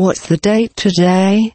What's the date today?